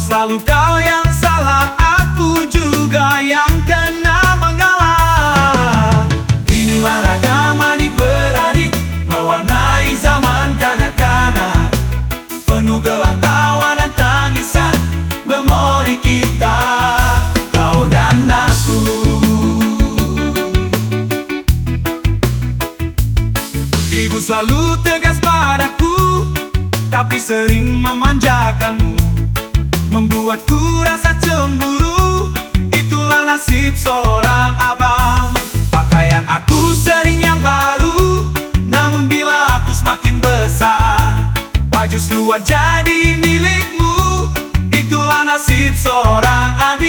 selalu kau yang salah Aku juga yang kena mengalah. Inilah ragam adik beradik Mewarnai zaman kanak-kanak. Penuh gelak tawa dan tangisan Memori kita. Kau dan aku. Ibu selalu tegas padaku Tapi sering memanjakanmu Membuatku rasa cemburu. Itulah nasib seorang abang. Pakaian aku sering yang baru. Namun bila aku semakin besar Baju seluar jadi milikmu. Itulah nasib seorang adik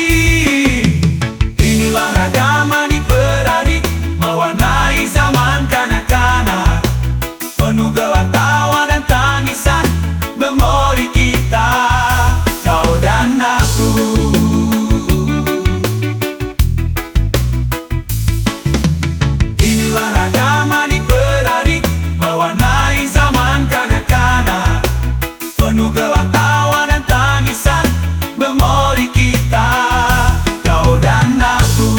Penuh gelak tawa dan tangisan Memori kita. Kau dan aku.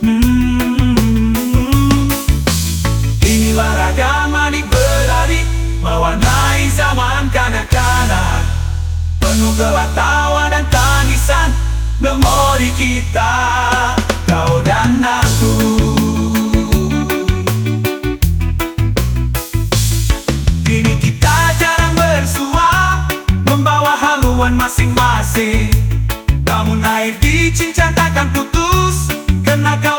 Hmm. Inilah ragam adik beradik Mewarnai zaman kanak-kanak. Penuh gelak tawa dan tangisan Memori kita. Kau dan aku Membawa haluan masing-masing. Namun air di cincang takkan putus dan aku